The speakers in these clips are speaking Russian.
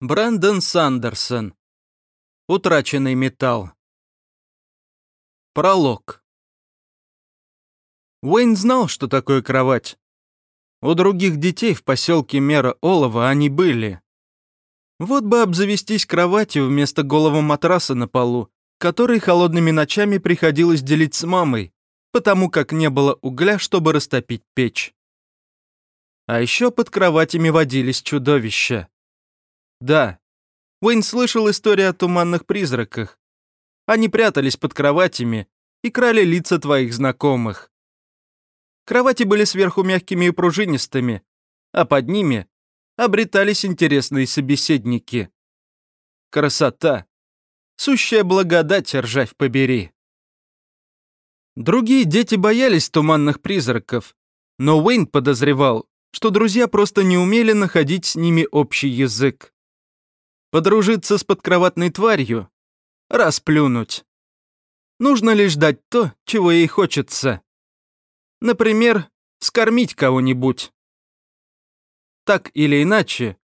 Брэндон Сандерсон. Утраченный металл. Пролог. Уэйн знал, что такое кровать. У других детей в поселке Мера Олова они были. Вот бы обзавестись кроватью вместо голого матраса на полу, который холодными ночами приходилось делить с мамой, потому как не было угля, чтобы растопить печь. А еще под кроватями водились чудовища. Да, Уэйн слышал истории о туманных призраках. Они прятались под кроватями и крали лица твоих знакомых. Кровати были сверху мягкими и пружинистыми, а под ними обретались интересные собеседники. Красота. Сущая благодать, ржавь побери. Другие дети боялись туманных призраков, но Уэйн подозревал, что друзья просто не умели находить с ними общий язык. Подружиться с подкроватной тварью? Расплюнуть. Нужно лишь дать то, чего ей хочется. Например, скормить кого-нибудь. Так или иначе,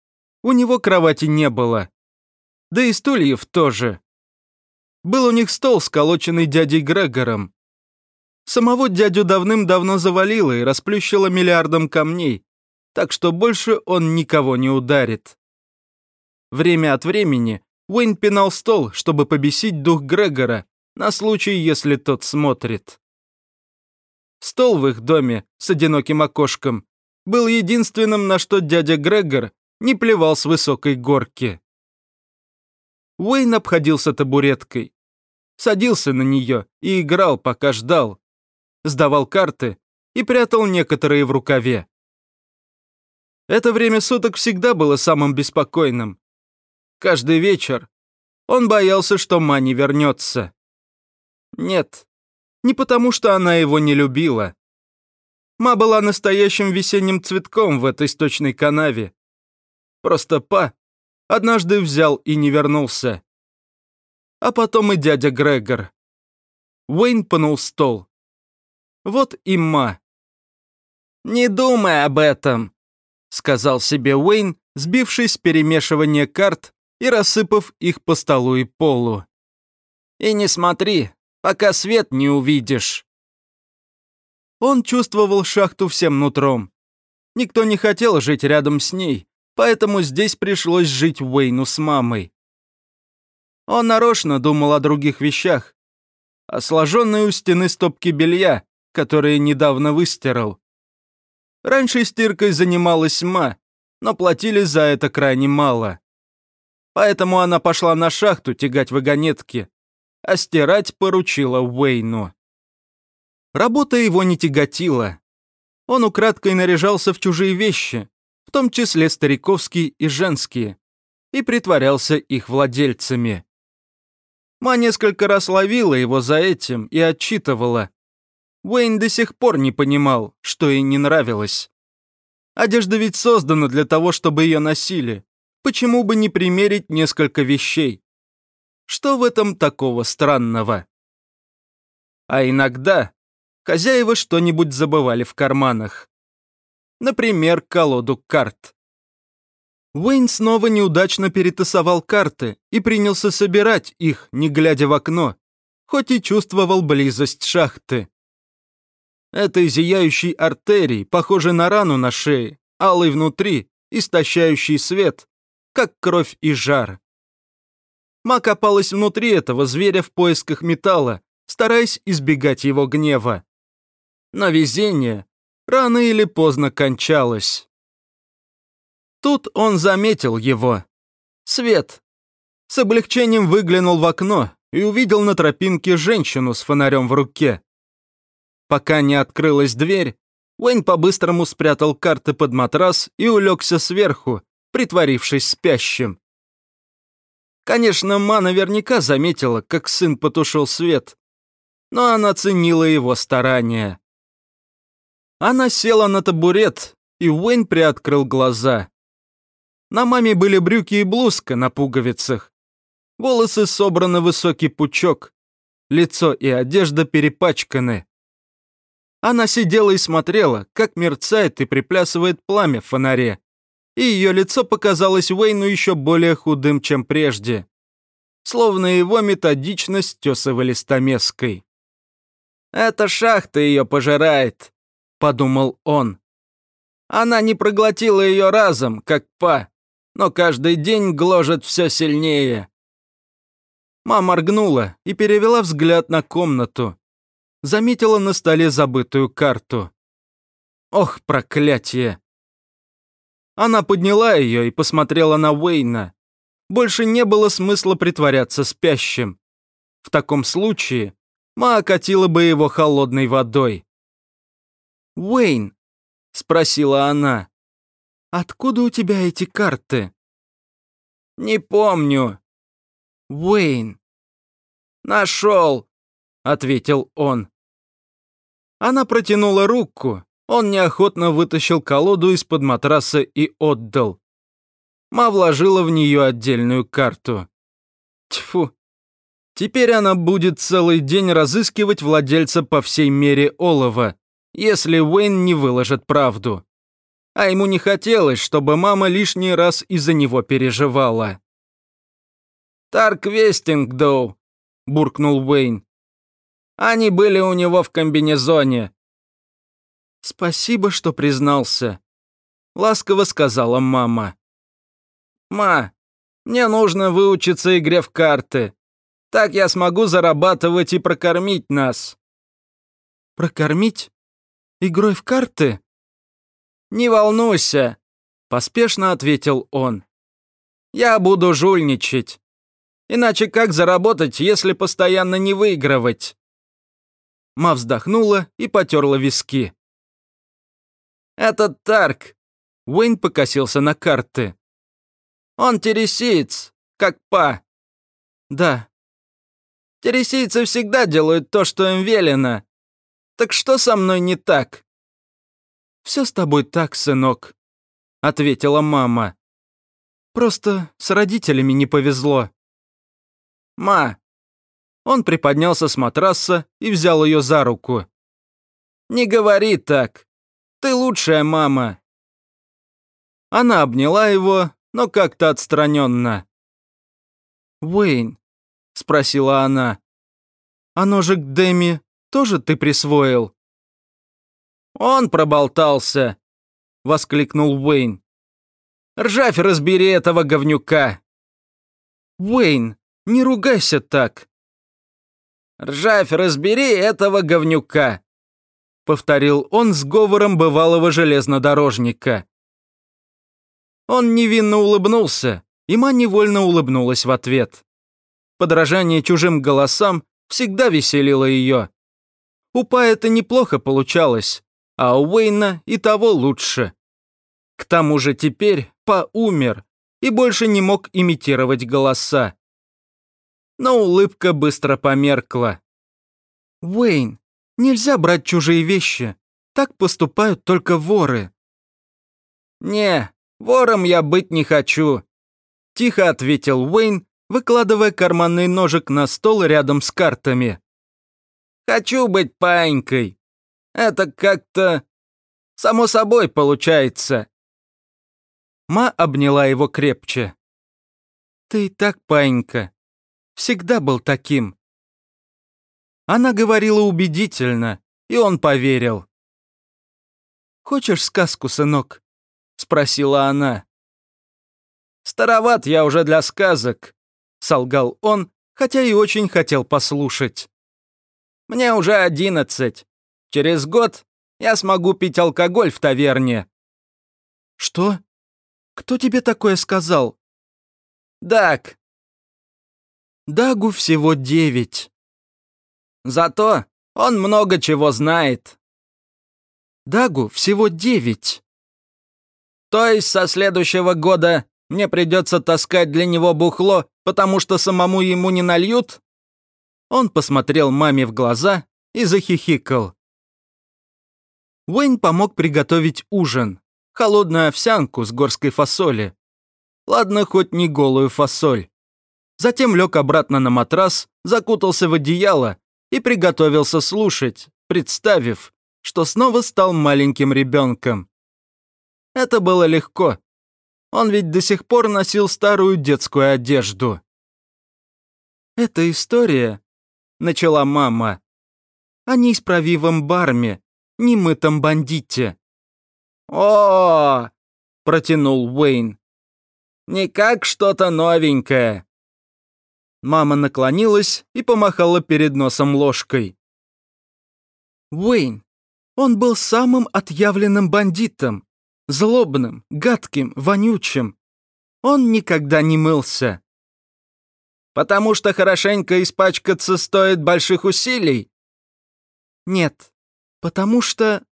у него кровати не было. Да и стульев тоже. Был у них стол, сколоченный дядей Грегором. Самого дядю давным-давно завалило и расплющило миллиардом камней, так что больше он никого не ударит. Время от времени Уэйн пинал стол, чтобы побесить дух Грегора на случай, если тот смотрит. Стол в их доме с одиноким окошком был единственным, на что дядя Грегор не плевал с высокой горки. Уэйн обходился табуреткой, садился на нее и играл, пока ждал, сдавал карты и прятал некоторые в рукаве. Это время суток всегда было самым беспокойным. Каждый вечер он боялся, что Мани вернется. Нет, не потому, что она его не любила. Ма была настоящим весенним цветком в этой сточной канаве. Просто Па однажды взял и не вернулся. А потом и дядя Грегор. Уэйн пнул стол. Вот и Ма. «Не думай об этом», — сказал себе Уэйн, сбившись с перемешивания карт и рассыпав их по столу и полу. «И не смотри, пока свет не увидишь». Он чувствовал шахту всем нутром. Никто не хотел жить рядом с ней, поэтому здесь пришлось жить Уэйну с мамой. Он нарочно думал о других вещах, о сложенной у стены стопки белья, которые недавно выстирал. Раньше стиркой занималась Ма, но платили за это крайне мало. Поэтому она пошла на шахту тягать вагонетки, а стирать поручила Уэйну. Работа его не тяготила. Он украдкой наряжался в чужие вещи, в том числе стариковские и женские, и притворялся их владельцами. Ма несколько раз ловила его за этим и отчитывала. Уэйн до сих пор не понимал, что ей не нравилось. Одежда ведь создана для того, чтобы ее носили почему бы не примерить несколько вещей? Что в этом такого странного? А иногда хозяева что-нибудь забывали в карманах. Например, колоду карт. Уэйн снова неудачно перетасовал карты и принялся собирать их, не глядя в окно, хоть и чувствовал близость шахты. Этой зияющей артерии, похожей на рану на шее, алой внутри, истощающий свет, как кровь и жар. Ма копалась внутри этого зверя в поисках металла, стараясь избегать его гнева. Но везение рано или поздно кончалось. Тут он заметил его. Свет. С облегчением выглянул в окно и увидел на тропинке женщину с фонарем в руке. Пока не открылась дверь, Уэйн по-быстрому спрятал карты под матрас и улегся сверху, притворившись спящим. Конечно, Ма наверняка заметила, как сын потушил свет, но она ценила его старания. Она села на табурет, и Уэйн приоткрыл глаза. На маме были брюки и блузка на пуговицах. Волосы собраны в высокий пучок. Лицо и одежда перепачканы. Она сидела и смотрела, как мерцает и приплясывает пламя в фонаре и ее лицо показалось Уэйну еще более худым, чем прежде. Словно его методично стесывали стамеской. «Это шахта ее пожирает», — подумал он. Она не проглотила ее разом, как па, но каждый день гложет все сильнее. Мама моргнула и перевела взгляд на комнату. Заметила на столе забытую карту. Ох, проклятие! Она подняла ее и посмотрела на Уэйна. Больше не было смысла притворяться спящим. В таком случае Ма окатила бы его холодной водой. «Уэйн, — спросила она. «Откуда у тебя эти карты?» «Не помню». «Уэйн». «Нашел», — ответил он. Она протянула руку. Он неохотно вытащил колоду из-под матраса и отдал. Ма вложила в нее отдельную карту. Тьфу. Теперь она будет целый день разыскивать владельца по всей мере олова, если Уэйн не выложит правду. А ему не хотелось, чтобы мама лишний раз из-за него переживала. «Тарк Вестингдоу», — буркнул Уэйн. «Они были у него в комбинезоне». «Спасибо, что признался», — ласково сказала мама. «Ма, мне нужно выучиться игре в карты. Так я смогу зарабатывать и прокормить нас». «Прокормить? Игрой в карты?» «Не волнуйся», — поспешно ответил он. «Я буду жульничать. Иначе как заработать, если постоянно не выигрывать?» Ма вздохнула и потерла виски. «Этот Тарк!» Уэйн покосился на карты. «Он тересиец, как па». «Да». «Тересийцы всегда делают то, что им велено. Так что со мной не так?» «Все с тобой так, сынок», — ответила мама. «Просто с родителями не повезло». «Ма!» Он приподнялся с матраса и взял ее за руку. «Не говори так. Ты лучшая мама». Она обняла его, но как-то отстраненно. «Уэйн», — спросила она, — «а ножик Дэми тоже ты присвоил?» «Он проболтался!» — воскликнул Уэйн. «Ржавь разбери этого говнюка!» «Уэйн, не ругайся так!» «Ржавь разбери этого говнюка!» — повторил он с говором бывалого железнодорожника. Он невинно улыбнулся, и Ма невольно улыбнулась в ответ. Подражание чужим голосам всегда веселило ее. У Па это неплохо получалось, а у Уэйна и того лучше. К тому же теперь Па умер и больше не мог имитировать голоса. Но улыбка быстро померкла. «Уэйн, нельзя брать чужие вещи. Так поступают только воры». «Не, вором я быть не хочу», — тихо ответил Уэйн, выкладывая карманный ножик на стол рядом с картами. Хочу быть паинькой. Это как-то... Само собой получается. Ма обняла его крепче. Ты и так, паинька. Всегда был таким. Она говорила убедительно, и он поверил. «Хочешь сказку, сынок?» — спросила она. «Староват я уже для сказок», — солгал он, хотя и очень хотел послушать. Мне уже одиннадцать. Через год я смогу пить алкоголь в таверне». «Что? Кто тебе такое сказал?» «Даг». «Дагу всего девять». «Зато он много чего знает». «Дагу всего девять». «То есть со следующего года мне придется таскать для него бухло, потому что самому ему не нальют?» Он посмотрел маме в глаза и захихикал. Уэйн помог приготовить ужин. Холодную овсянку с горской фасоли. Ладно, хоть не голую фасоль. Затем лег обратно на матрас, закутался в одеяло и приготовился слушать, представив, что снова стал маленьким ребенком. Это было легко. Он ведь до сих пор носил старую детскую одежду. «Эта история», — начала мама, — «о неисправивом барме, немытом бандите». О, -о, протянул Уэйн. «Не как что-то новенькое». Мама наклонилась и помахала перед носом ложкой. Уэйн, он был самым отъявленным бандитом, злобным, гадким, вонючим. Он никогда не мылся. Потому что хорошенько испачкаться стоит больших усилий? Нет, потому что...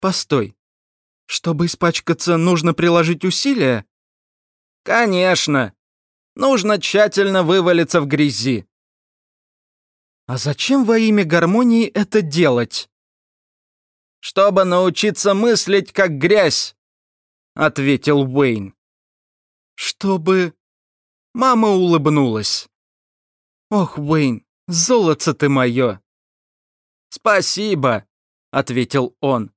Постой. Чтобы испачкаться, нужно приложить усилия? Конечно. Нужно тщательно вывалиться в грязи. А зачем во имя гармонии это делать? Чтобы научиться мыслить как грязь, ответил Уэйн. Чтобы... Мама улыбнулась. Ох, Уэйн, золото ты мое. Спасибо, ответил он.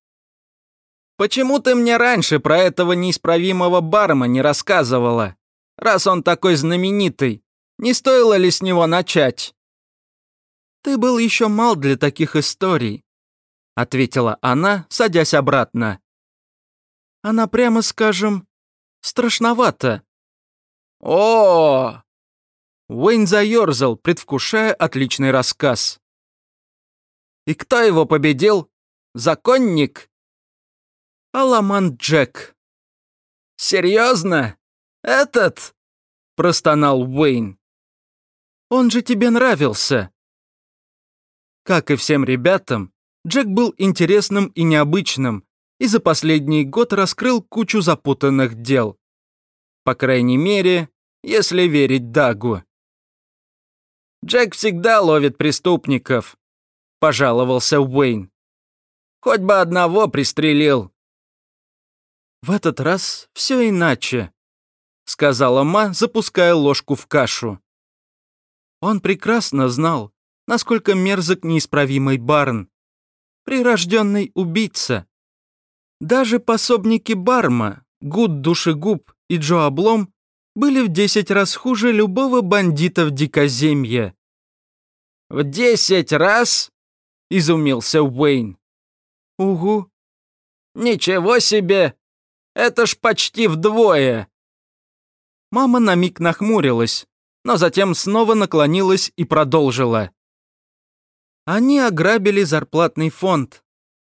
Почему ты мне раньше про этого неисправимого барма не рассказывала? Раз он такой знаменитый, не стоило ли с него начать? Ты был еще мал для таких историй, ответила она, садясь обратно. Она, прямо скажем, страшновата. О! -о! Уэйн заерзал, предвкушая отличный рассказ. И кто его победил? Законник? Аламан Джек. «Серьезно? Этот?» – простонал Уэйн. «Он же тебе нравился». Как и всем ребятам, Джек был интересным и необычным, и за последний год раскрыл кучу запутанных дел. По крайней мере, если верить Дагу. «Джек всегда ловит преступников», – пожаловался Уэйн. «Хоть бы одного пристрелил». «В этот раз все иначе», — сказала Ма, запуская ложку в кашу. Он прекрасно знал, насколько мерзок неисправимый Барн. Прирожденный убийца. Даже пособники Барма, Гуд Душегуб и Джо Облом были в десять раз хуже любого бандита в дикоземье. «В десять раз?» — изумился Уэйн. «Угу». «Ничего себе! Это ж почти вдвое!» Мама на миг нахмурилась, но затем снова наклонилась и продолжила. Они ограбили зарплатный фонд.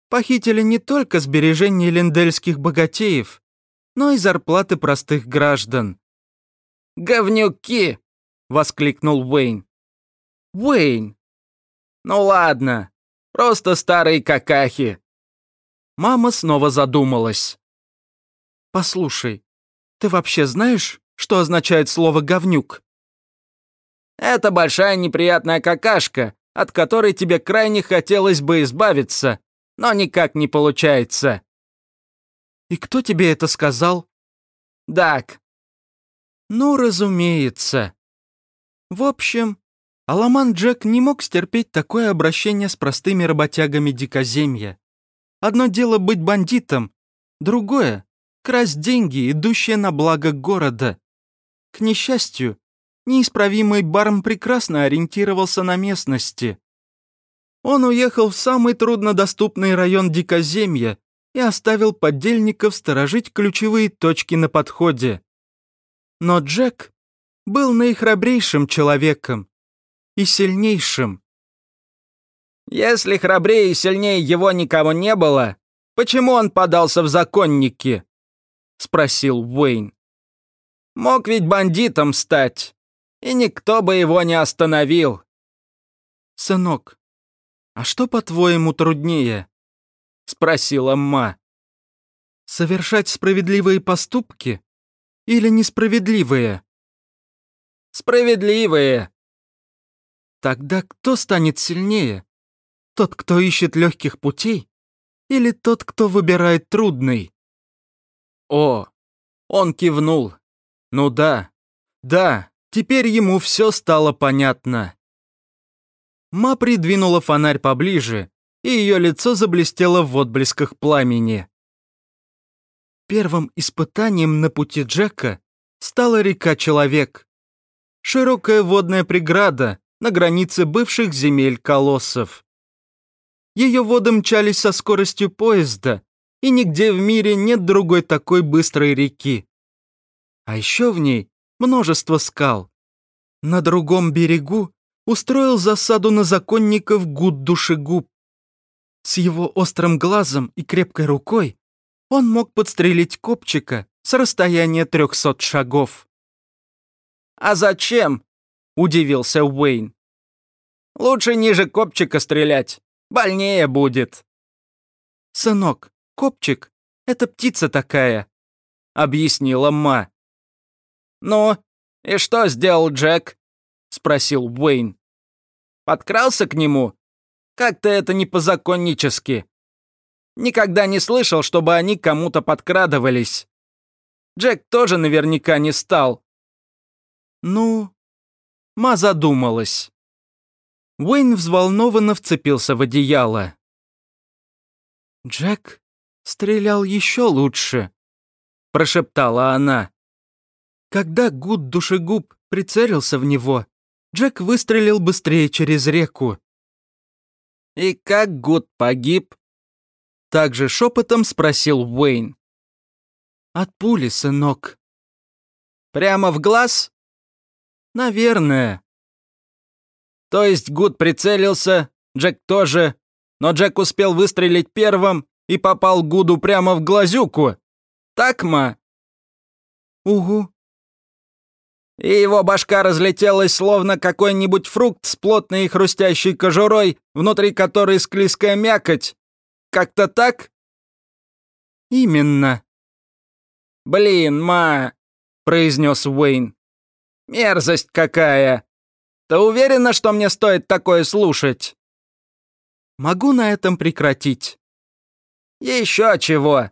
Похитили не только сбережения лендельских богатеев, но и зарплаты простых граждан. «Говнюки!» — воскликнул Уэйн. «Уэйн!» «Ну ладно, просто старые какахи». Мама снова задумалась. «Послушай, ты вообще знаешь, что означает слово «говнюк»?» «Это большая неприятная какашка, от которой тебе крайне хотелось бы избавиться, но никак не получается». «И кто тебе это сказал?» «Дак». «Ну, разумеется». В общем, Аламан Джек не мог стерпеть такое обращение с простыми работягами дикоземья. Одно дело быть бандитом, другое красть деньги, идущие на благо города. К несчастью, неисправимый Барм прекрасно ориентировался на местности. Он уехал в самый труднодоступный район Дикоземья и оставил подельников сторожить ключевые точки на подходе. Но Джек был наихрабрейшим человеком и сильнейшим. «Если храбрее и сильнее его никого не было, почему он подался в законники?» — спросил Уэйн. «Мог ведь бандитом стать, и никто бы его не остановил». «Сынок, а что, по-твоему, труднее?» — спросила Ма. «Совершать справедливые поступки или несправедливые?» «Справедливые». «Тогда кто станет сильнее? Тот, кто ищет легких путей, или тот, кто выбирает трудный?» О, он кивнул. Ну да, да, теперь ему все стало понятно. Ма придвинула фонарь поближе, и ее лицо заблестело в отблесках пламени. Первым испытанием на пути Джека стала река Человек. Широкая водная преграда на границе бывших земель колоссов. Ее воды мчались со скоростью поезда, и нигде в мире нет другой такой быстрой реки. А еще в ней множество скал. На другом берегу устроил засаду на законников гуд душегуб. С его острым глазом и крепкой рукой он мог подстрелить копчика с расстояния трехсот шагов. «А зачем?» — удивился Уэйн. «Лучше ниже копчика стрелять. Больнее будет». «Сынок, копчик — это птица такая», — объяснила Ма. «Ну, и что сделал Джек?» — спросил Уэйн. «Подкрался к нему? Как-то это не по-законнически. Никогда не слышал, чтобы они кому-то подкрадывались. Джек тоже наверняка не стал». «Ну...» Ма задумалась. Уэйн взволнованно вцепился в одеяло. «Джек стрелял еще лучше», — прошептала она. Когда Гуд душегуб прицелился в него, Джек выстрелил быстрее через реку. «И как Гуд погиб?» Также шепотом спросил Уэйн. «От пули, сынок». «Прямо в глаз?» «Наверное». «То есть Гуд прицелился, Джек тоже, но Джек успел выстрелить первым и попал Гуду прямо в глазюку? Так, ма?» «Угу», и его башка разлетелась, словно какой-нибудь фрукт с плотной и хрустящей кожурой, внутри которой склизкая мякоть. Как-то так? Именно. Блин, ма, произнес Уэйн. Мерзость какая. Ты уверена, что мне стоит такое слушать? Могу на этом прекратить. Еще чего.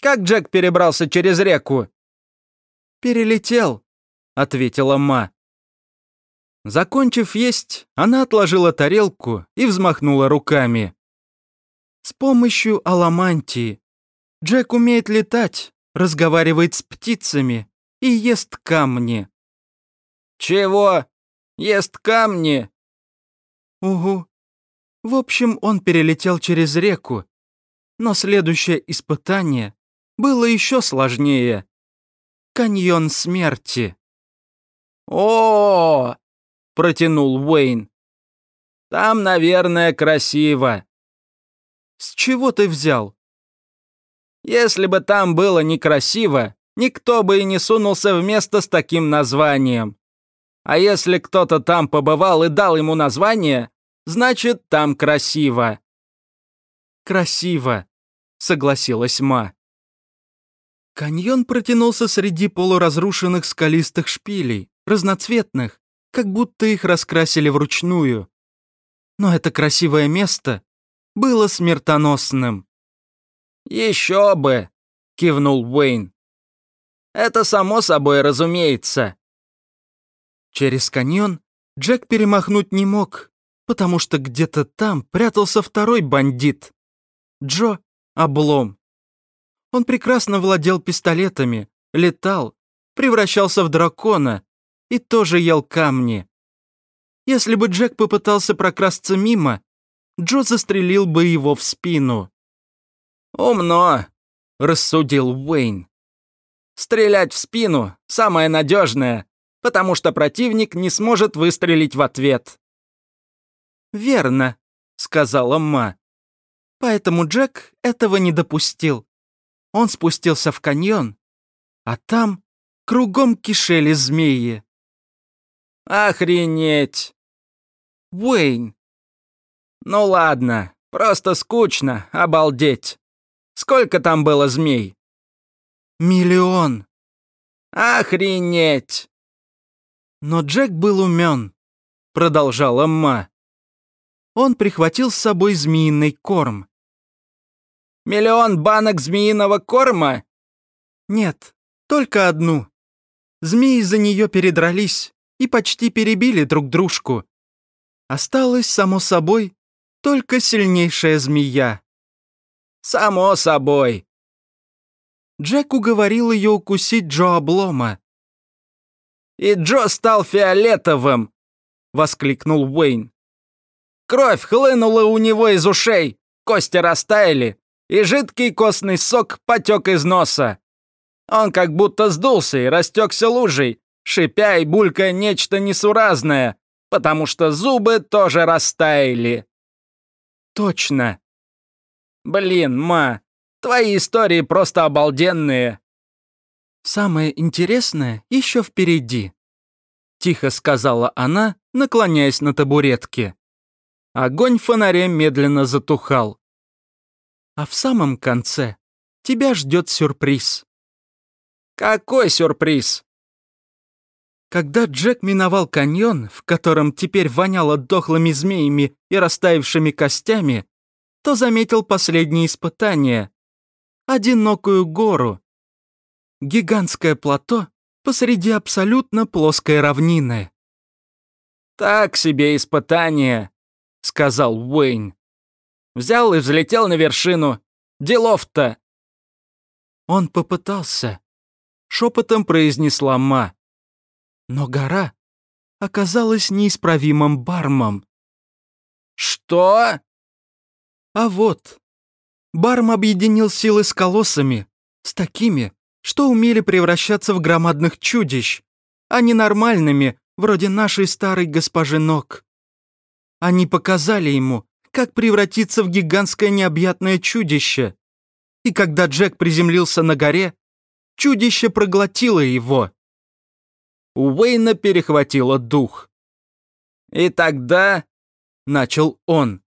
Как Джек перебрался через реку? Перелетел, ответила Ма. Закончив есть, она отложила тарелку и взмахнула руками. С помощью аламантии. Джек умеет летать, разговаривает с птицами и ест камни. Чего? Ест камни? Угу. В общем, он перелетел через реку. Но следующее испытание было еще сложнее. Каньон смерти. О, протянул Уэйн. Там, наверное, красиво. С чего ты взял? Если бы там было некрасиво, никто бы и не сунулся в место с таким названием. А если кто-то там побывал и дал ему название, значит, там красиво. Красиво, согласилась Ма. Каньон протянулся среди полуразрушенных скалистых шпилей, разноцветных, как будто их раскрасили вручную. Но это красивое место было смертоносным. «Еще бы!» — кивнул Уэйн. «Это само собой разумеется». Через каньон Джек перемахнуть не мог, потому что где-то там прятался второй бандит. Джо — облом. Он прекрасно владел пистолетами, летал, превращался в дракона и тоже ел камни. Если бы Джек попытался прокрасться мимо, Джо застрелил бы его в спину. «Умно», — рассудил Уэйн. «Стрелять в спину — самое надежное, потому что противник не сможет выстрелить в ответ». «Верно», — сказала Ма. «Поэтому Джек этого не допустил. Он спустился в каньон, а там кругом кишели змеи. Охренеть! Уэйн. Ну ладно, просто скучно, обалдеть. Сколько там было змей? Миллион. Охренеть! Но Джек был умен, продолжала Ма. Он прихватил с собой змеиный корм. Миллион банок змеиного корма? Нет, только одну. Змеи за нее передрались и почти перебили друг дружку. Осталась, само собой, только сильнейшая змея. Само собой. Джек уговорил ее укусить Джо облома. «И Джо стал фиолетовым!» — воскликнул Уэйн. «Кровь хлынула у него из ушей, кости растаяли, и жидкий костный сок потек из носа. Он как будто сдулся и растекся лужей, шипя и булькая нечто несуразное, потому что зубы тоже растаяли. Точно. Блин, ма, твои истории просто обалденные. Самое интересное еще впереди. Тихо сказала она, наклоняясь на табуретке. Огонь фонаря медленно затухал. А в самом конце тебя ждет сюрприз. Какой сюрприз? Когда Джек миновал каньон, в котором теперь воняло дохлыми змеями и растаявшими костями, то заметил последнее испытание — одинокую гору. Гигантское плато посреди абсолютно плоской равнины. «Так себе испытание», — сказал Уэйн. «Взял и взлетел на вершину. Делов-то!» Он попытался. Шепотом произнесла Ма. Но гора оказалась неисправимым бармом. «Что?» А вот. Барм объединил силы с колоссами, с такими, что умели превращаться в громадных чудищ, а не нормальными, вроде нашей старой госпожи Ног. Они показали ему, как превратиться в гигантское необъятное чудище. И когда Джек приземлился на горе, чудище проглотило его. У Уэйна перехватило дух. «И тогда...» — начал он.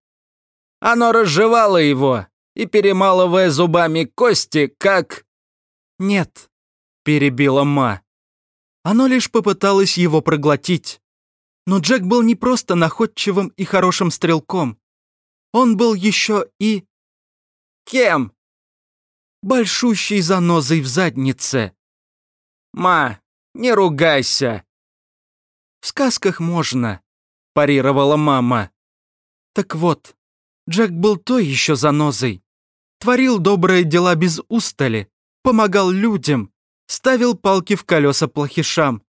«Оно разжевало его и, перемалывая зубами кости, как...» «Нет», — перебила Ма. Оно лишь попыталось его проглотить. Но Джек был не просто находчивым и хорошим стрелком. Он был еще и... Кем? Большущей занозой в заднице. Ма, не ругайся!» «В сказках можно», — парировала мама. «Так вот, Джек был той еще занозой. Творил добрые дела без устали, помогал людям, ставил палки в колеса плохишам.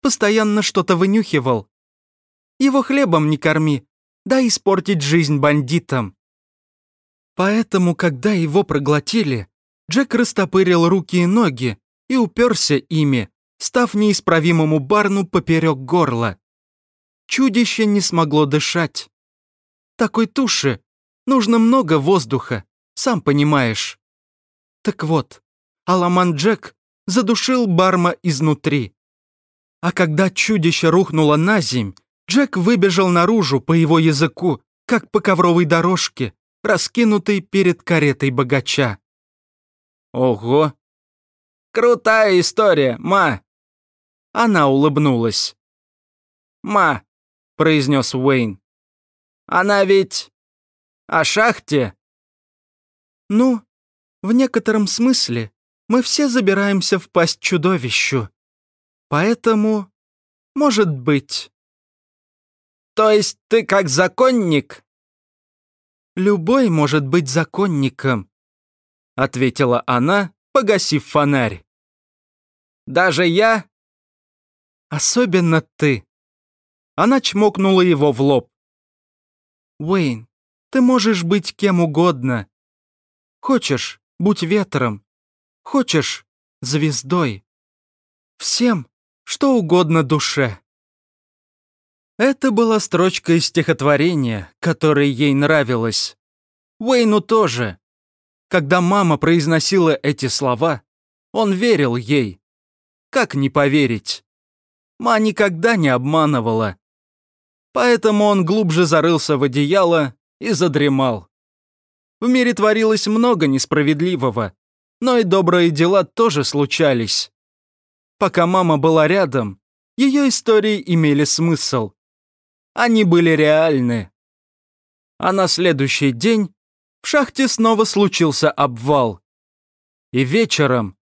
Постоянно что-то вынюхивал. Его хлебом не корми, да испортить жизнь бандитам. Поэтому, когда его проглотили, Джек растопырил руки и ноги и уперся ими, став неисправимому Барну поперек горла. Чудище не смогло дышать. Такой туши нужно много воздуха, сам понимаешь. Так вот, Аламан Джек задушил Барма изнутри. А когда чудище рухнуло на земь, Джек выбежал наружу по его языку, как по ковровой дорожке, раскинутой перед каретой богача. «Ого! Крутая история, ма!» Она улыбнулась. «Ма», — произнес Уэйн, — «она ведь о шахте?» «Ну, в некотором смысле мы все забираемся в пасть чудовищу. Поэтому, может быть...» «То есть ты как законник?» «Любой может быть законником», — ответила она, погасив фонарь. «Даже я?» Особенно ты». Она чмокнула его в лоб. «Уэйн, ты можешь быть кем угодно. Хочешь, будь ветром. Хочешь, звездой. Всем, что угодно душе». Это была строчка из стихотворения, которое ей нравилось. Уэйну тоже. Когда мама произносила эти слова, он верил ей. Как не поверить? Ма никогда не обманывала. Поэтому он глубже зарылся в одеяло и задремал. В мире творилось много несправедливого, но и добрые дела тоже случались. Пока мама была рядом, ее истории имели смысл. Они были реальны. А на следующий день в шахте снова случился обвал. И вечером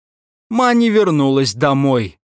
Ма не вернулась домой.